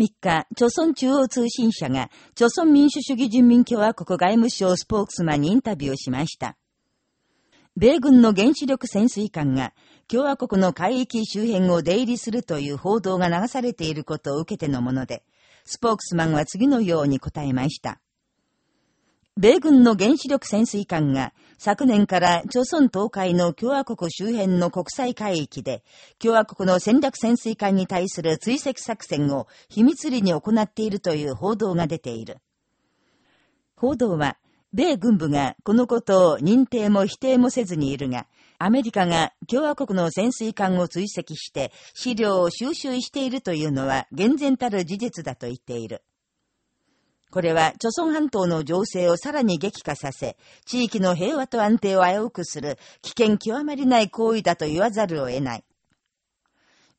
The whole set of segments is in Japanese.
3日、朝鮮中央通信社が、朝鮮民主主義人民共和国外務省スポークスマンにインタビューしました。米軍の原子力潜水艦が、共和国の海域周辺を出入りするという報道が流されていることを受けてのもので、スポークスマンは次のように答えました。米軍の原子力潜水艦が昨年から朝鮮東海の共和国周辺の国際海域で共和国の戦略潜水艦に対する追跡作戦を秘密裏に行っているという報道が出ている。報道は、米軍部がこのことを認定も否定もせずにいるが、アメリカが共和国の潜水艦を追跡して資料を収集しているというのは厳然たる事実だと言っている。これは、朝鮮半島の情勢をさらに激化させ、地域の平和と安定を危うくする危険極まりない行為だと言わざるを得ない。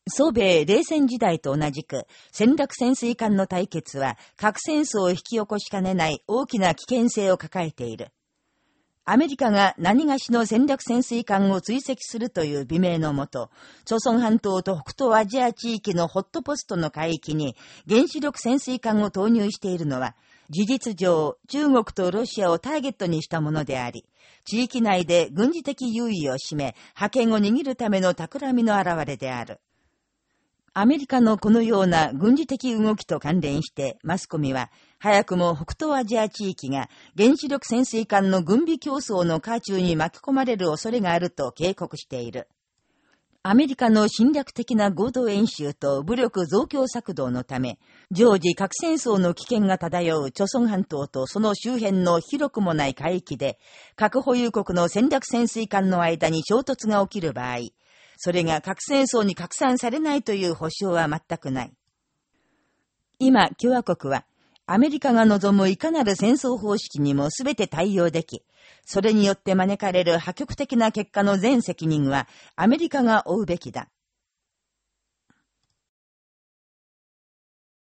総米冷戦時代と同じく、戦略潜水艦の対決は核戦争を引き起こしかねない大きな危険性を抱えている。アメリカが何がしの戦略潜水艦を追跡するという美名のもと、朝鮮半島と北東アジア地域のホットポストの海域に原子力潜水艦を投入しているのは、事実上、中国とロシアをターゲットにしたものであり、地域内で軍事的優位を占め、覇権を握るための企みの表れである。アメリカのこのような軍事的動きと関連して、マスコミは、早くも北東アジア地域が原子力潜水艦の軍備競争の渦中に巻き込まれる恐れがあると警告している。アメリカの侵略的な合同演習と武力増強策動のため、常時核戦争の危険が漂う朝鮮半島とその周辺の広くもない海域で、核保有国の戦略潜水艦の間に衝突が起きる場合、それが核戦争に拡散されないという保証は全くない。今、共和国は、アメリカが望むいかなる戦争方式にも全て対応でき、それによって招かれる破局的な結果の全責任はアメリカが負うべきだ。